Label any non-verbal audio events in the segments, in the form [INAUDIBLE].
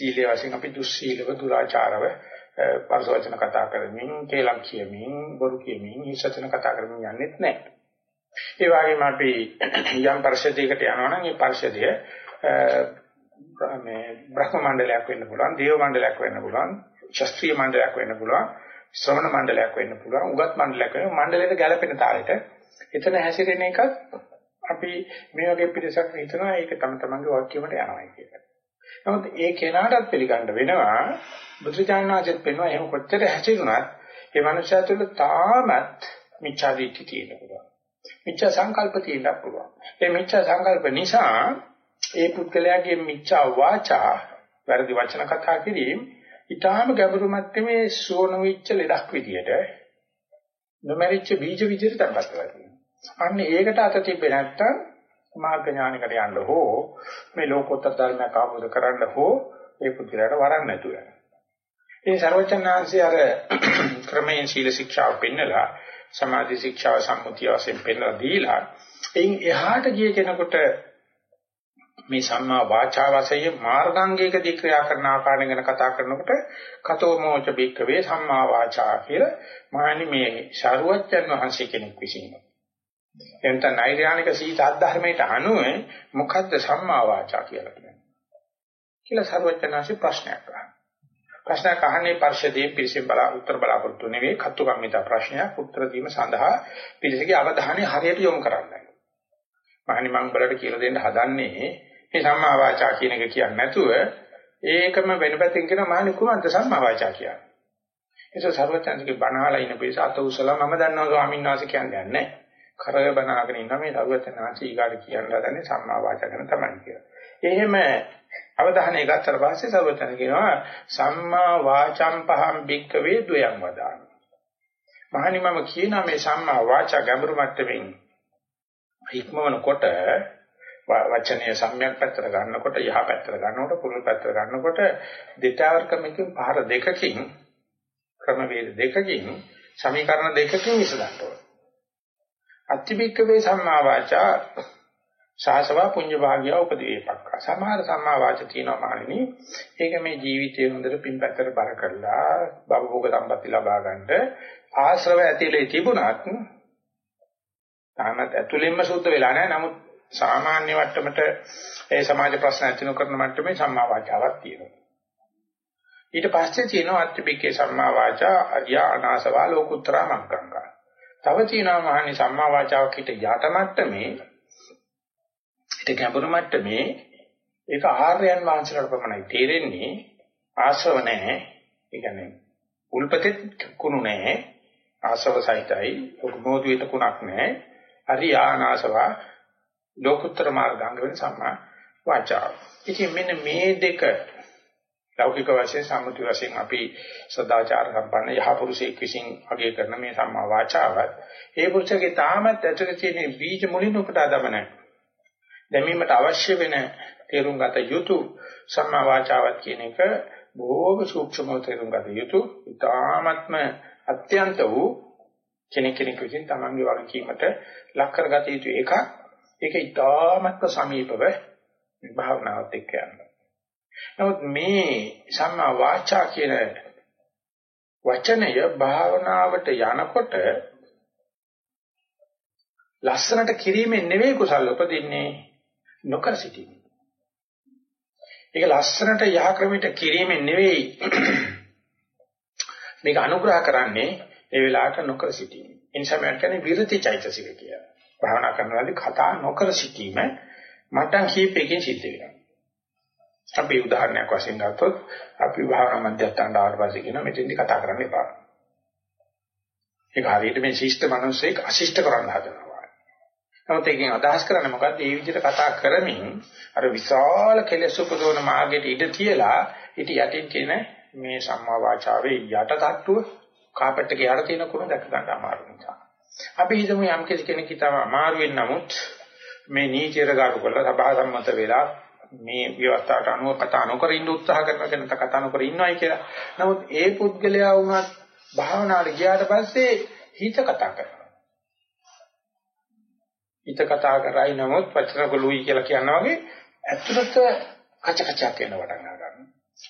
සීලයේ වශයෙන් අපි දුස්සීලව දුරාචාරව පරිසවචන කතා කරමින් කේලම් කියමින් බොරු කියමින් හිසචන කතා කරමින් යන්නේත් නැහැ. ඒ වගේම අපි යම් පරිශදයකට යනවා නම් ඒ පරිශදය මේ බ්‍රහ්ම මණ්ඩලයක් වෙන්න පුළුවන්, දේව මණ්ඩලයක් වෙන්න පුළුවන්, ශාස්ත්‍රීය මණ්ඩලයක් වෙන්න පුළුවන්, ශ්‍රවණ මණ්ඩලයක් වෙන්න පුළුවන්, උගත් මණ්ඩලයක් වෙන්න මණ්ඩලයට ගැලපෙන තාලෙට එතන හැසිරෙන එකත් අපි මේ වගේ පිටසක් හිතනවා ඒක තම තමන්ගේ වාක්‍යයට යනවා කියලා. නමුත් ඒ කෙනාටත් පිළිගන්න වෙනවා බුදුචානනාචෙත් පෙන්වනවා එහෙම කොච්චර හැසිරුණත් ඒ මනුස්සයා තුළ තාමත් මිච්ඡා දිට්ඨිය තියෙන්න පුළුවන්. මිච්ඡා සංකල්ප තියෙන්න පුළුවන්. ඒ මිච්ඡා සංකල්ප නිසා ඒ පුද්ගලයාගේ මිච්ඡා වාචා වැරදි වචන කතා කිරීම ඊටාම ගැඹුරු මට්ටමේ සෝනවිච්ච ලෙඩක් විදියට නොමරිච්ච බීජ විදියට තබත් වෙනවා. අන්න ඒකට අත තිබ්බේ නැත්තම් මාර්ග ඥානකට යන්න හෝ මේ ලෝකෝත්තර ධර්මයක් අවබෝධ කරගන්න හෝ ඒ පුද්ගලයාට වරන් නැතුව යනවා. ඒ ਸਰවචන්නාංශي අර [CLEARS THROAT] ක්‍රමයෙන් සීල ශික්ෂාව පෙන්නලා සමාධි ශික්ෂාව සම්මුතිය වශයෙන් පෙන්නලා දීලා එයින් එහාට ගිය කෙනෙකුට මේ සම්මා වාචා වශයෙන් මාර්ගාංගයකදී ක්‍රියා කරන ආකාරය ගැන කතා කරනකොට කතෝ මෝච බික්කවේ සම්මා වාචා කියලා මානි මේ ਸਰුවචන් වහන්සේ කෙනෙක් විසිනවා. එතන නෛර්යානික සීත අධර්මයට අනුව මොකද්ද සම්මා වාචා කියලා කියන්නේ කියලා සර්වඥාන්සේ ප්‍රශ්නයක් අහනවා ප්‍රශ්නයක් අහන්නේ පරිශදයේ පිළිසෙන් බලා උත්තර බලාපොරොත්තු නෙවෙයි කත්තුකම්මිත ප්‍රශ්නයක් උත්තර දීම සඳහා පිළිසගේ අවධානය හරියට යොමු කරන්නයි. මහනි මම බලට කියලා දෙන්න හදන්නේ මේ සම්මා වාචා කියන එක කියන්නේ නැතුව ඒකම වෙන පැත්තකින් කියන මහනි කුමන්ත සම්මා වාචා කියන්නේ. ඒක සර්වචන්දගේ බණහලා ඉන්න පිළිස අත උසලා මම දන්නවා ස්වාමීන් වහන්සේ කියන්නේ නැහැ. කරය බණාගෙන ඉන්න මේ සර්වචන්නාංශ ඊගාට කියන්න හදන්නේ සම්මා වාචා ගැන තමයි කියලා. එහෙම අවධානය ගත්තට පස්සේ සර්වචන කියනවා සම්මා වාචම් පහම් බික්කවේ ද්වයං වදාමි. මහණි මම කියනවා මේ සම්මා වාචා ගැඹුරු මට්ටමින් ඉක්මවනකොට වචනය සම්‍යක් පැත්තට ගන්නකොට යහ පැත්තට ගන්නකොට පුරුල් පැත්තට ගන්නකොට දෙතාවර්කමකින් පහර දෙකකින් ක්‍රමවේද දෙකකින් සමීකරණ දෙකකින් විසඳන්න ඕන. අත්‍තිබික්කවේ සම්මා වාචා සාසවා පුඤ්ඤ භාග්‍ය උපදීපක්ක. සමහර සම්මා වාච තියෙනවා මානෙනි. ඒක මේ ජීවිතයේ හොඳට පින්පැත්තට බර කරලා භවෝග සම්පatti ලබා ගන්නට ආශ්‍රව ඇතිලේ තිබුණත් තාමත් ඇතුළෙන්ම සුද්ධ වෙලා නැහැ. නමුත් සාමාන්‍ය වට්ටමට ඒ සමාජ ප්‍රශ්න ඇති නොකරන මට්ටමේ සම්මා වාචාවක් තියෙනවා. ඊට පස්සේ තියෙනවා අත්‍යබිකේ සම්මා වාචා අරියා අනාසවා ලෝකුත්තරා මග්ගංගා. තව තියෙනවා මහනි සම්මා වාචාවක් හිට යට මට්ටමේ ඒක ගැඹුරු මට්ටමේ ඒක ආර්යයන් වහන්සේලාට පමණයි තේරෙන්නේ ආශ්‍රව නැහැ. ඒ කියන්නේ උල්පතේ කුණු නැහැ. ආශ්‍රව සහිතයි. ඔකමෝදු විත කුණක් නැහැ. හරි ආනාසව ලෝකුත්තර මාර්ගාංග වෙන සම්මා වාචා. ඉතින් මෙන්න මේ දෙක ලෞකික වශයෙන් සම්මුති වශයෙන් අපි සදාචාර සම්පන්න යහපුරුෂයෙක් විසින් අගය කරන මේ සම්මා වාචාවත් ඒ පුරුෂගේ තාමත් ඇතුළේ තියෙන බීජ මුලින් උපුටා දමන දැමීමට අවශ්‍ය වෙන තේරුම් ගත යුතු සම්මා වාචාවක් කියන එක බොහෝම සූක්ෂමව තේරුම් ගත යුතු ඉතාමත්ම අත්‍යන්ත වූ කෙනෙක් කෙනෙක් විසින් තමන්ගේ වගකීමට ලක් කරගත යුතු එකක්. ඒක ඉතාමත්ම සමීපව භාවනාවත් එක්ක යනවා. නමුත් මේ සම්මා වාචා කියන වචනය භාවනාවට යනකොට ලස්සනට කිරීමෙන් නෙවෙයි කුසල උපදින්නේ නොකර සිටීම. ඒක ලස්සනට යහ ක්‍රමයට කිරීමෙන් නෙවෙයි [CLEARS THROAT] මේක අනුග්‍රහ කරන්නේ ඒ වෙලාවට නොකර සිටීම. ඒ නිසා මම කියන්නේ විරති චෛතසික කියලා. භාවනා කරනවාදී කතා නොකර සිටීම මට්ටම් කීපයකින් සිද්ධ වෙනවා. අපි උදාහරණයක් වශයෙන් ගත්තොත් අපි භාවනා මධ්‍යස්ථානට ආවට පස්සේ කියන මෙතෙන්දි කතා කරන්න එපා. ඒක හරියට මේ ශිෂ්ට මිනිස්සෙක් අශිෂ්ට කරන්න හදනවා. නමුත් ඒකෙන් අදහස් කරන්නේ මොකද්ද? මේ විදිහට කතා කරමින් අර විශාල කෙලෙස් උපදවන මාර්ගයට ඉඩ තියලා ඊට යටින් තියෙන මේ සම්මා වාචාවේ යට තට්ටුව කාපට් එකේ යට තියෙන කුණ දැක ගන්න අමාරු නිසා. අපි හිතමු යම් කෙනෙක් හිතම අමාරුවෙන් නමුත් මේ නීතියට ගාඩු කරලා සභා සම්මත වෙලා මේ ව්‍යවස්ථාවට අනුව කතා නොකර ඉන්න උත්සාහ කරනවා කියන කතා නොකර ඉන්නවයි කියලා. නමුත් ඒ පුද්ගලයා වුණත් භාවනාවට ගියාට පස්සේ හිත කතා කරනවා. හිත කතා කරයි නමුත් වචන ගොළුයි කියලා කියනවා වගේ ඇත්තට කච කචක් වෙන පටන් ගන්නවා.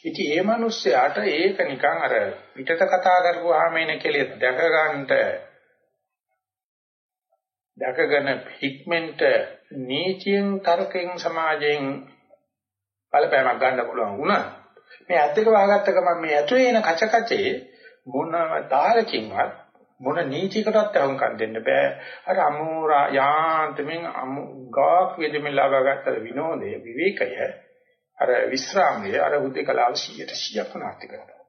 ඉතින් ඒ මිනිස්සයාට ඒක නිකන් අර පිටත කතා කරපුවාම එන කෙලෙස් දැක ගන්නට දැකගෙන හික්මෙන්ට නීතියෙන් තර්කයෙන් සමාජයෙන් බලපෑමක් ගන්න පුළුවන් වුණා. මේ ඇත්තක වහගත්ත ගමන් මේ ඇතුලේ එන කචකචේ මොනම තාලකින්වත් මොන නීතියකටත් අවංකම් දෙන්න බෑ. අර අමෝරා යාන්තමින් අමුගාක් වේදෙමින් ලබාගත්ත විනෝදය විවේකය අර විස්රාමයේ අර උද්දේකලාව 100ට 100ක් නාටි කරනවා.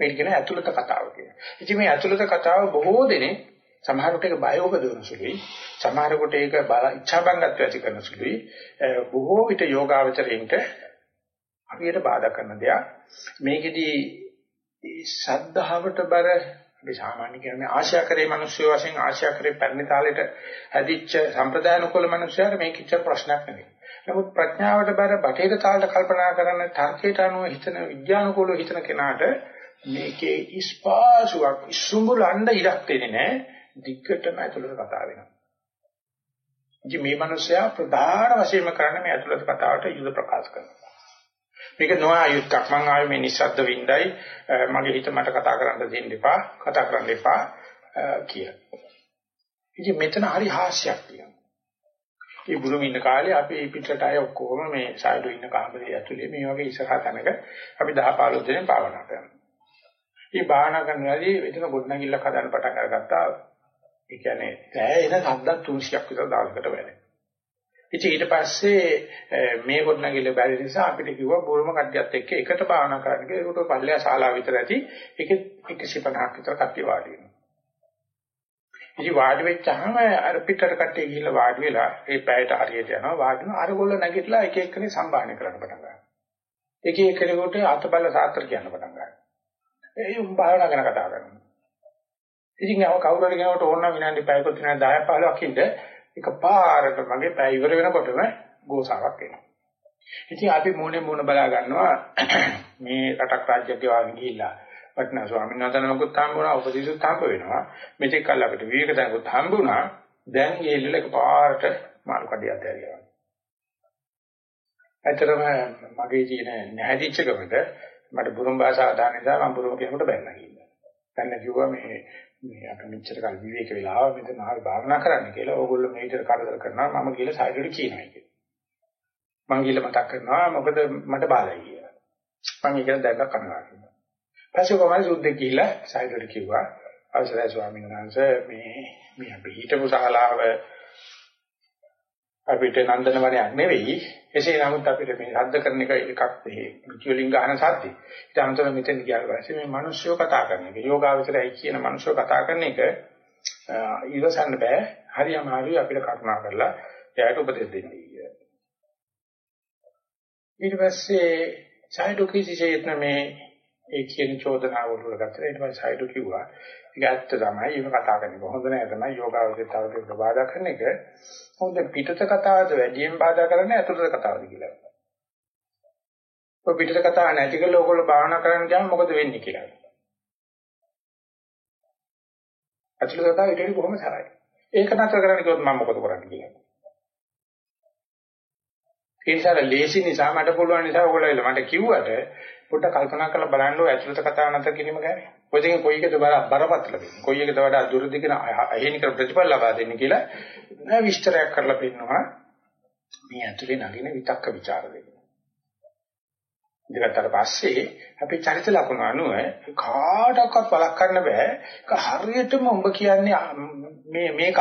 මේක කියන ඇතුළත කතාව කියන. ඉතින් මේ ඇතුළත කතාව බොහෝ දෙනෙක් සමහරකට ඒක බය උපදවන සුළුයි. සමහරකට ඒක ඉච්ඡාබංගත්ව ඇති කරන සුළුයි. බොහෝ විට යෝගාවචරයෙන්ට අපිට බාධා කරන දෙයක්. මේකෙදී ශ්‍රද්ධාවට බර අපි සාමාන්‍ය කියන්නේ ආශාකරේ මිනිස්සු වශයෙන් ආශාකරේ පැරණි තාලෙට හැදිච්ච සම්ප්‍රදායනුකූල මිනිස්සුන්ට මේක කිච්ච ප්‍රශ්නයක් නෙවෙයි. නමුත් ප්‍රඥාවට බර බටේක තාලට කල්පනා කරන තර්කයට අනුව හිතන විද්‍යානුකූලව හිතන කෙනාට මේකේ ඉස්පාසුවක් ඉසුඹුලන්න ඉඩක් දෙන්නේ නැහැ. දිග්ගටම ඇතුළත කතා වෙනවා. ඉතින් මේ මිනිස්සයා ප්‍රධාන වශයෙන්ම කරන්නේ මේ ඇතුළත කතාවට යුද ප්‍රකාශ කරනවා. මේක නොආයුක්ක් මං ආවේ මේ නිස්සද්ද වින්දයි මගේ හිත මට කතා කරන්න දෙන්න එපා කතා කරන්න එපා කියලා. ඉතින් මෙතන හරි හාස්‍යයක් තියෙනවා. මේ බුරුම ඉන්න කාලේ අපි පිටරට අය ඔක්කොම මේ සායඩු ඉන්න කාමරේ ඇතුලේ මේ වගේ ඉස්සරහ තැනක අපි 10 15 දෙනෙක් භාවනා කරනවා. මේ භාවනා කරනවාදී එතන ගොඩනැගිල්ලක් හදන්න පටන් අරගත්තා. ඒ කියන්නේ සෑහෙන සද්දක් 300ක් විතර දායකට වැඩි. ඉතින් ඊට පස්සේ මේ ගොඩනැගිල්ල බැරි නිසා අපිට කිව්වා බොරම කඩියත් එක්ක එකට භාවනා කරන්න කියලා. ඒකට පල්ලෙය ශාලාව විතර ඇති. ඒක 150ක් විතර කට්ටිය වාඩි වෙනවා. ඉතින් වාඩි වෙච්චාම අර පිටර කට්ටිය ගිහිල්ලා වාඩි වෙලා ඒ පැයට හරියට යනවා වාඩි වෙනවා. අරගොල්ල නැගිටලා එක එක්කනේ සම්භාහණය කරන්න පටන් ගන්නවා. එක එක්කෙනෙකුට අතබල සාත්‍ර කියන්න පටන් ගන්නවා. ඒ උන් භාවනා ගැන කතා කරනවා. ඉතින් අව කවුරු හරි කෙනෙකුට ඕන නම් විනාඩි 5ක 10 15ක් ඉඳ එක පාරට මගේ පැය ඉවර වෙනකොටම ගෝසාවක් එනවා. ඉතින් අපි මොනේ මොන බලා ගන්නවා [CLEARS THROAT] මේ රටක් රාජ්‍යයක් ගෙවාගෙන ගිහිල්ලා වටනා ස්වාමීන් වහන්සේ නමකුත් හම්බුණා උපදේශුත් හම්බ වෙනවා. මෙතෙක් කල් අපිට විවේක දැනුත් හම්බුණා. දැන් ගිහිල්ලා එක පාරට මාළු කඩියක් දැරියා. ඇත්තටම මගේ තියෙන නැහැදිච්ච කමට මට බුරුම් භාෂාව දාන නිසා මම බුරුම කෙනෙකුට බැලලා ගිහිල්ලා. දැන් කිව්වා මේ මේ අපි මෙච්චර කල් විවේක වෙලා ආව මෙතන හරි භාවනා කරන්න කියලා ඕගොල්ලෝ මේකට කරදර කරනවා මම කියලා සයිඩට කියනවා කියලා. මං කියලා මතක් කරනවා මොකද මට බාලයි කියලා. මං ඒක දැක්ක කනගාටු වෙනවා. පස්සේ කොහමද සුද්දෙක් කියලා සයිඩට කිව්වා අවසරයි ස්වාමීන් වහන්සේ මේ මේ අපි හිටපු ශාලාව අපිට නන්දන වනයක් නෙවෙයි එසේ නමුත් අපිට මේ ශබ්ද කරන එක එකක් මේ විචුලින් ගන්න සද්දි. ඊට අමතරව මෙතෙන් ගියාට පස්සේ මේ මිනිස්සුયો කතා කරන එක යෝගාවචරයි කියන මිනිස්සුયો කතා කරන එක ඉවසන්න බෑ. හරි අමාරුයි අපිට කරුණා කරලා එයාට උපදෙස් දෙන්න කියලා. ඊට පස්සේ සයිඩෝ කිසිසේත් මේ ඒ කියන චෝදනාව වල ගත්තා. ඊට පස්සේ සයිඩෝ කිව්වා ඒක ඇත්ත තමයි. ඒක කතා කරන එක හොඳ නෑ තමයි යෝගාවචරය තව බාධා කරන එක. හොඳ පිටත කතාවද වැඩියෙන් බාධා කරන්නේ ඇතුළත කතාවද කියලා. ඔය පිටත කතාව නැති කරලා ඕගොල්ලෝ භාවනා කරන්න ගියාම මොකද වෙන්නේ කියලා. ඇතුළත කතාව ඊට වඩා කොහොම සරයි. ඒක නතර කරන්න කිව්වොත් මම මොකද කරන්නේ කියලා. ඒ නිසා ලේසි නිසා මට පුළුවන් නිසා ඔයගොල්ලෝ මට කිව්වට පොඩ්ඩක් කල්පනා කරලා බලන්න ඕ ඇතුළත කතාව නැතර කිරීම ගැන. ඔය දෙකෙන් කොයි එකද බරපතල වෙන්නේ? කොයි එකද වඩා දුරදිගන අහිනිකර ප්‍රතිඵල ලබා දෙන්නේ කියලා නෑ විස්තරයක් කරලා පෙන්නනවා. මේ ඇතුලේ නගින විතක්ක ਵਿਚාර දෙක. ඉඳගත්තට පස්සේ අපි චරිත ලකුණු අනුව කාටවත් බලක් කරන්න බෑ. ඒක හරියටම උඹ කියන්නේ මේ මේක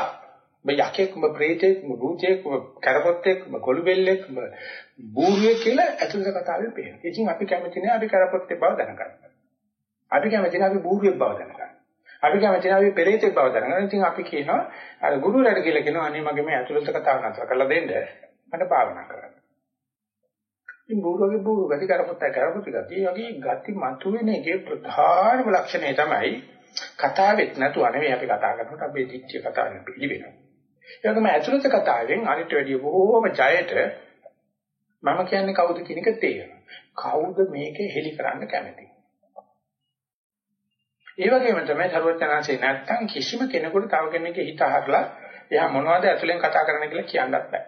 ඔබ යකෙක් ඔබ ප්‍රේතෙක් ඔබ භූතයෙක් ඔබ කරපොත්තෙක් ඔබ කොළුබෙල්ලෙක් ඔබ බූරුවෙක් කියලා ඇතුළත කතාවෙන් පේනවා. ඉතින් අපි කැමති නෑ අපි කරපොත්තේ බව දැනගන්න. අපි කැමති නෑ අපි බූරුවෙක් බව දැනගන්න. අපි කැමති නෑ අපි පෙරේතෙක් බව දැනගන්න. ඉතින් අපි කියනවා අර ගුරුවරයාට කියලා කියනවා අනේ මගේ මේ ඇතුළත කතාව නතර කරලා දෙන්න මට භාවනා කරන්න. ඉතින් බූරුවගේ බූරු ගති කරපොත්තයි කරපොත්ති ගති වගේ ගති මතුවෙන එකේ ප්‍රධානම ලක්ෂණය තමයි කතාවෙත් නැතුව නෙවෙයි අපි කතා කරනකොට අපේ දිට්ඨිය කතාව පිළිවෙනවා. ඒ වගේම ඇතුළත කතාවෙන් අනිත් වැඩිය බොහෝම ජයට මම කියන්නේ කවුද කියන එක තේරෙනවා. කවුද මේක හෙලි කරන්න කැමති? ඒ වගේම තමයි සර්වඥාන්සේ නැත්තම් කිසිම කෙනෙකුට තව කෙනෙක්ගේ හිත අහලා එයා මොනවද ඇතුලෙන් කතා කරන්න කියලා කියන්නත් බෑ.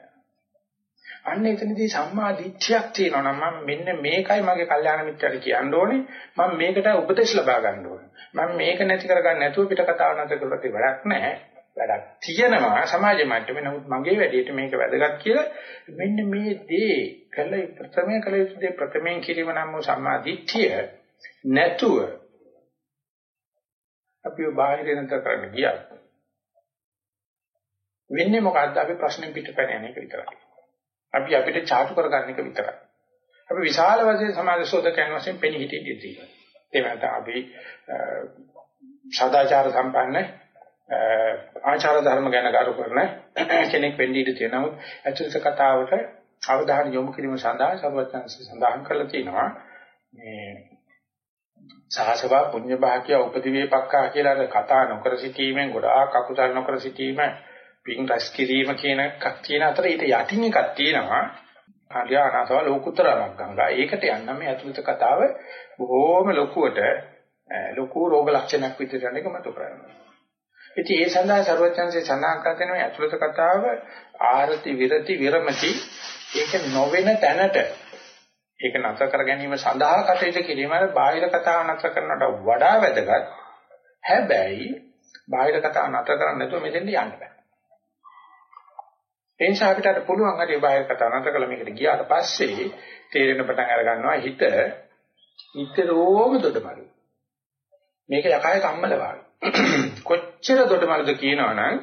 අන්න එතනදී සම්මා දිට්ඨියක් තියෙනවා නම් මම මෙන්න මේකයි මගේ කල්යාණ මිත්‍යාට කියන්න ඕනේ. මම මේකට උපදෙස් ලබා ගන්න ඕනේ. මම මේක නැති කරගන්න නැතුව පිට කතාව නැතර කරලා වැඩක් නැහැ. වැඩක් තියෙනවා සමාජ මට්ටමේ. නමුත් මගේ වැඩේට මේක වැදගත් කියලා මෙන්න මේ දේ කළ ප්‍රථමයෙන් කළ යුතු දේ ප්‍රථමයෙන් කිරීම නම් වූ සම්මා දිට්ඨිය නැතුව අපිව බාහිර නතර කරන්න ගියා. වෙන්නේ මොකද්ද අපි ප්‍රශ්නෙන් පිටපැන යන එක විතරයි. අපි අපිට චාටු කරගන්න එක විතරයි. අපි විශාල වශයෙන් සමාජ ශෝධකයන් වශයෙන් පෙනී හිටියේ තියෙනවා. ඒ වෙනත අපි සදාචාර සම්පන්න ආචාර ධර්ම ගැන කරු කරන කෙනෙක් වෙන්න ඉඩ තියෙනවා. නමුත් ඇතුළත කතාවට අවධානය යොමු කිරීම සඳහා සර්වඥාන්සේ සඳහන් කරලා තියෙනවා මේ සහසවා පුඤ්ඤ භාග්‍ය උපදිවේපක්ඛා කියලා කතා නොකර සිටීමෙන් ගොඩාක් අකුසල් නොකර සිටීම පින් රැස් කිරීම කියන එකක් තියෙන අතර ඊට යටින් එකක් තියෙනවා ආර්යනාසව ලෝකුතරමක් ගංගා. ඒකට යන්න මේ අතුලිත කතාව බොහොම ලොකුවට ලොකු රෝග ලක්ෂණයක් විදිහට යන එක මත කරනවා. ඉතින් ඒ සඳහා ਸਰවඥාන්සේ සඳහන් කරන මේ අතුලිත කතාව ආරති විරති විරමති ඒක නොවන තැනට ඒක නැතර කර ගැනීම සඳහා කටයුතු කිරීම බාහිර කතාව නැතර කරනට වඩා වැදගත්. හැබැයි බාහිර කතාව නැතර කරන්නේ නැතුව මෙතෙන්ට යන්න බෑ. ඒ නිසා අපිට අර පුළුවන් හරි බාහිර කතාව නැතර කළා මේකට ගියාට පස්සේ තේරෙන පටන් අර ගන්නවා හිත නිතරම දොඩමලු. මේක යකාය කම්මල වාගේ. [CLEARS THROAT] කොච්චර දොඩමලුද කියනවනම්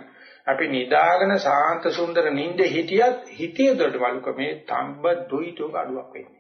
අපි නිදාගෙන සාන්ත සුන්දර නිින්ද හිටියත් හිතේ දොඩමලුක මේ තඹ දුයිතු අඩුවක් වෙන්නේ.